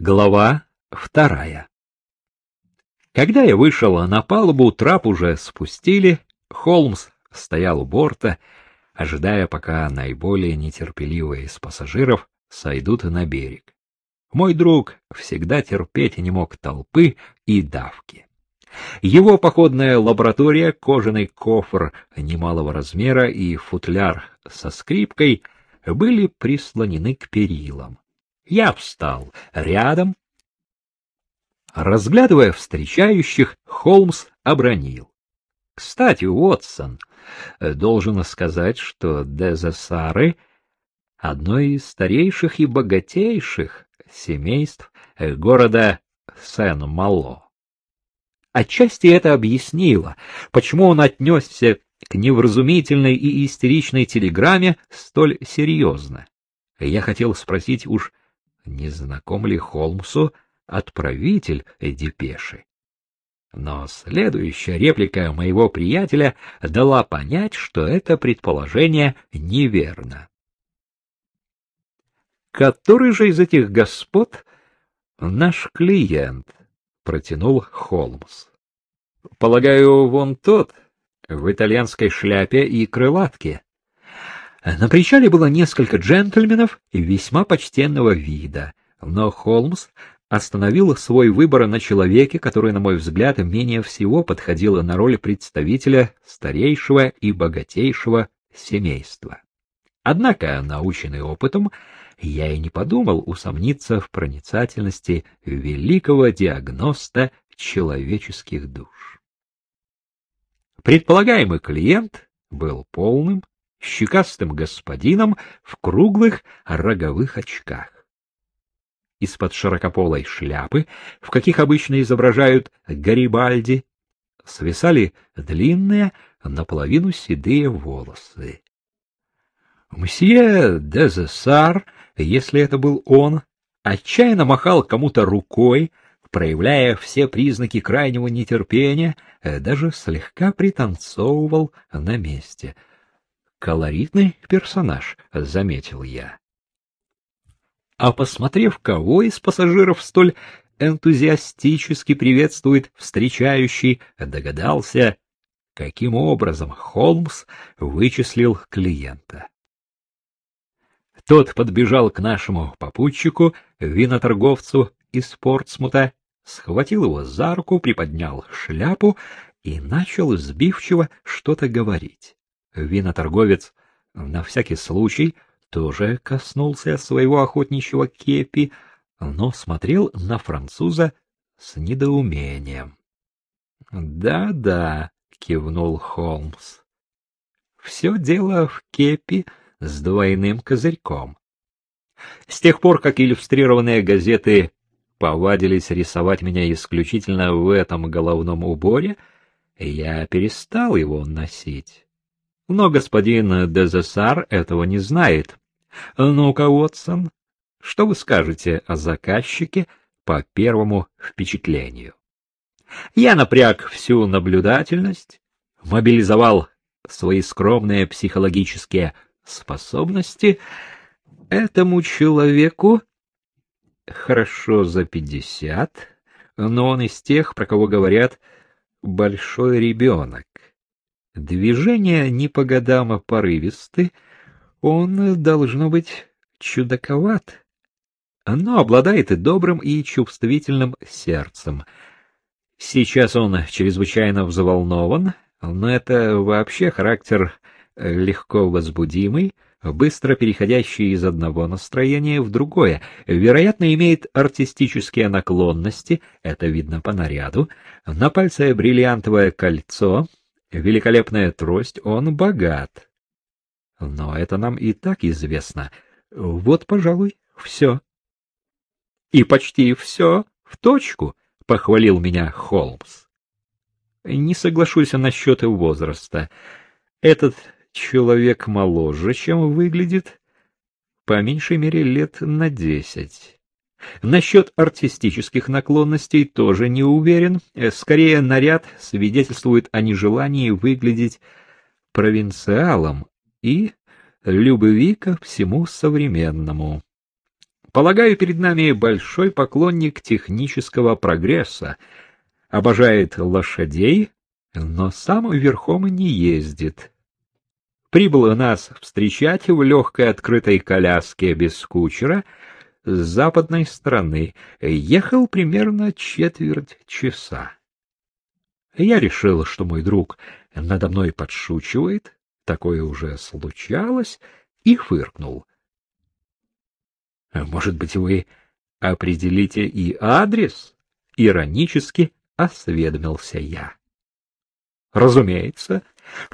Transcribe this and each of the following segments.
Глава вторая Когда я вышел на палубу, трап уже спустили, Холмс стоял у борта, ожидая, пока наиболее нетерпеливые из пассажиров сойдут на берег. Мой друг всегда терпеть не мог толпы и давки. Его походная лаборатория, кожаный кофр немалого размера и футляр со скрипкой были прислонены к перилам. Я встал рядом. Разглядывая встречающих, Холмс обронил. — Кстати, Уотсон, должен сказать, что Дезессары — одно из старейших и богатейших семейств города Сен-Мало. Отчасти это объяснило, почему он отнесся к невразумительной и истеричной телеграмме столь серьезно. Я хотел спросить уж, не знаком ли Холмсу отправитель депеши. Но следующая реплика моего приятеля дала понять, что это предположение неверно. Который же из этих господ наш клиент? протянул Холмс. Полагаю, вон тот в итальянской шляпе и крылатке. На причале было несколько джентльменов весьма почтенного вида, но Холмс остановил свой выбор на человеке, который, на мой взгляд, менее всего подходил на роль представителя старейшего и богатейшего семейства. Однако, наученный опытом, я и не подумал усомниться в проницательности великого диагноста человеческих душ. Предполагаемый клиент был полным, щекастым господином в круглых роговых очках. Из-под широкополой шляпы, в каких обычно изображают Гарибальди, свисали длинные, наполовину седые волосы. Мсье Дезессар, если это был он, отчаянно махал кому-то рукой, проявляя все признаки крайнего нетерпения, даже слегка пританцовывал на месте — Колоритный персонаж, — заметил я. А посмотрев, кого из пассажиров столь энтузиастически приветствует встречающий, догадался, каким образом Холмс вычислил клиента. Тот подбежал к нашему попутчику, виноторговцу из Портсмута, схватил его за руку, приподнял шляпу и начал сбивчиво что-то говорить. Виноторговец на всякий случай тоже коснулся своего охотничьего кепи, но смотрел на француза с недоумением. «Да-да», — кивнул Холмс, — «все дело в кепи с двойным козырьком». С тех пор, как иллюстрированные газеты повадились рисовать меня исключительно в этом головном уборе, я перестал его носить. Но господин Дезессар этого не знает. Ну-ка, Уотсон, что вы скажете о заказчике по первому впечатлению? Я напряг всю наблюдательность, мобилизовал свои скромные психологические способности. Этому человеку хорошо за пятьдесят, но он из тех, про кого говорят «большой ребенок». Движения не по годам а порывисты, он, должно быть, чудаковат, но обладает и добрым, и чувствительным сердцем. Сейчас он чрезвычайно взволнован, но это вообще характер легко возбудимый, быстро переходящий из одного настроения в другое, вероятно, имеет артистические наклонности, это видно по наряду, на пальце бриллиантовое кольцо — великолепная трость, он богат. Но это нам и так известно. Вот, пожалуй, все. И почти все в точку, — похвалил меня Холмс. Не соглашусь насчет возраста. Этот человек моложе, чем выглядит, по меньшей мере лет на десять. Насчет артистических наклонностей тоже не уверен. Э, скорее, наряд свидетельствует о нежелании выглядеть провинциалом и любви ко всему современному. Полагаю, перед нами большой поклонник технического прогресса, обожает лошадей, но сам верхом не ездит. Прибыл нас встречать в легкой открытой коляске без кучера с западной стороны. Ехал примерно четверть часа. Я решил, что мой друг надо мной подшучивает, такое уже случалось, и фыркнул — может быть, вы определите и адрес? Иронически осведомился я. Разумеется.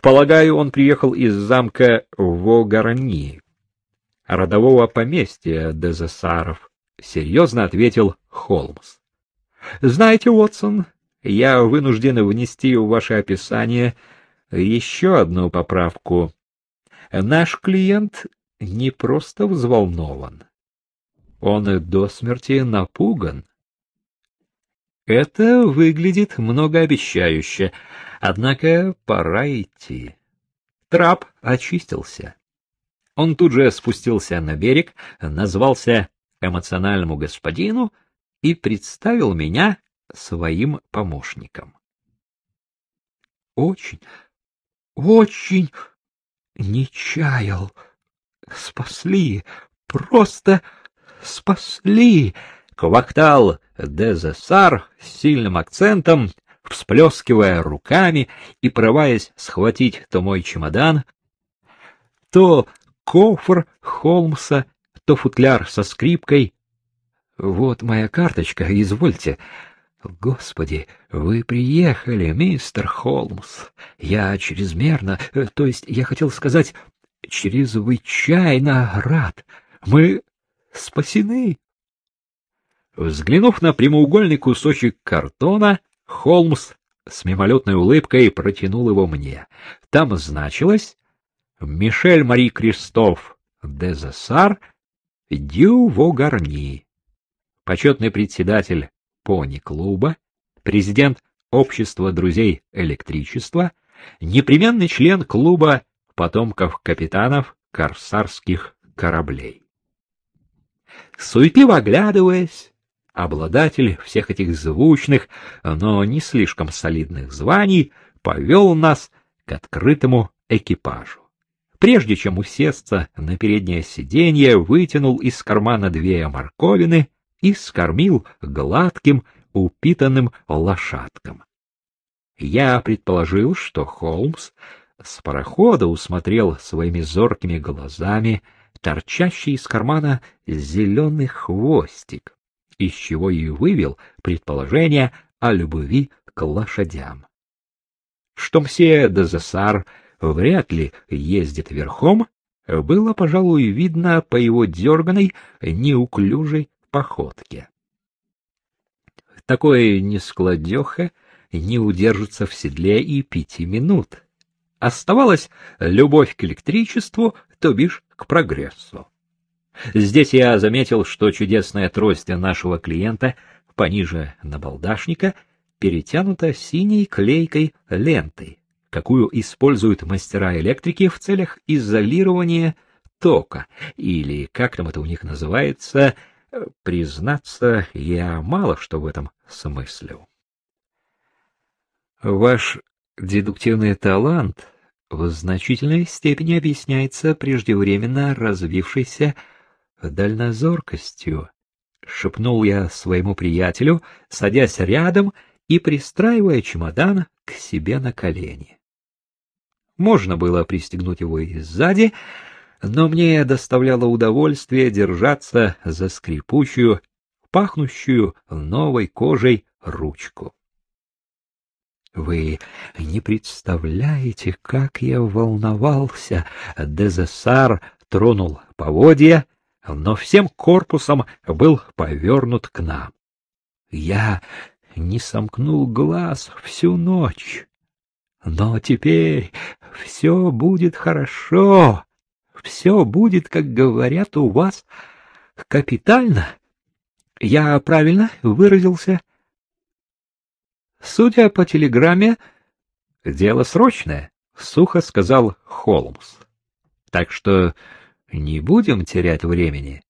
Полагаю, он приехал из замка Вогарни, родового поместья Дезессаров, серьезно ответил Холмс. Знаете, Уотсон, я вынужден внести в ваше описание еще одну поправку. Наш клиент не просто взволнован, он до смерти напуган. Это выглядит многообещающе, однако пора идти. Трап очистился. Он тут же спустился на берег, назвался эмоциональному господину и представил меня своим помощником. Очень, очень не чаял. Спасли, просто спасли! Квактал Дезессар с сильным акцентом, всплескивая руками и порываясь схватить то мой чемодан, то кофр Холмса, то футляр со скрипкой. Вот моя карточка, извольте. Господи, вы приехали, мистер Холмс. Я чрезмерно, э, то есть я хотел сказать, чрезвычайно рад. Мы спасены. Взглянув на прямоугольный кусочек картона, Холмс с мимолетной улыбкой протянул его мне. Там значилось «Мишель Мари Кристоф де Засар Дю Вогарни, почетный председатель пони-клуба, президент Общества друзей электричества, непременный член клуба потомков капитанов корсарских кораблей. Суетливо оглядываясь, обладатель всех этих звучных, но не слишком солидных званий повел нас к открытому экипажу. Прежде чем усесться на переднее сиденье, вытянул из кармана две морковины и скормил гладким, упитанным лошадкам. Я предположил, что Холмс с парохода усмотрел своими зоркими глазами торчащий из кармана зеленый хвостик, из чего и вывел предположение о любви к лошадям. Что мсье Дезессар вряд ли ездит верхом, было, пожалуй, видно по его дерганой, неуклюжей походке. Такое нескладеха не удержится в седле и пяти минут. Оставалась любовь к электричеству, то бишь к прогрессу. Здесь я заметил, что чудесная трость нашего клиента пониже набалдашника перетянута синей клейкой лентой, какую используют мастера электрики в целях изолирования тока, или как там это у них называется, признаться, я мало что в этом смыслю. Ваш дедуктивный талант в значительной степени объясняется преждевременно развившейся дальнозоркостью, шепнул я своему приятелю, садясь рядом и пристраивая чемодан к себе на колени. Можно было пристегнуть его и сзади, но мне доставляло удовольствие держаться за скрипучую, пахнущую новой кожей ручку. Вы не представляете, как я волновался. Дезессар тронул поводья, но всем корпусом был повернут к нам. Я не сомкнул глаз всю ночь. Но теперь все будет хорошо. Все будет, как говорят у вас, капитально. Я правильно выразился? Судя по телеграмме, дело срочное, сухо сказал Холмс. Так что не будем терять времени.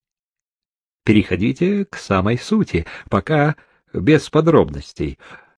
переходите к самой сути, пока без подробностей.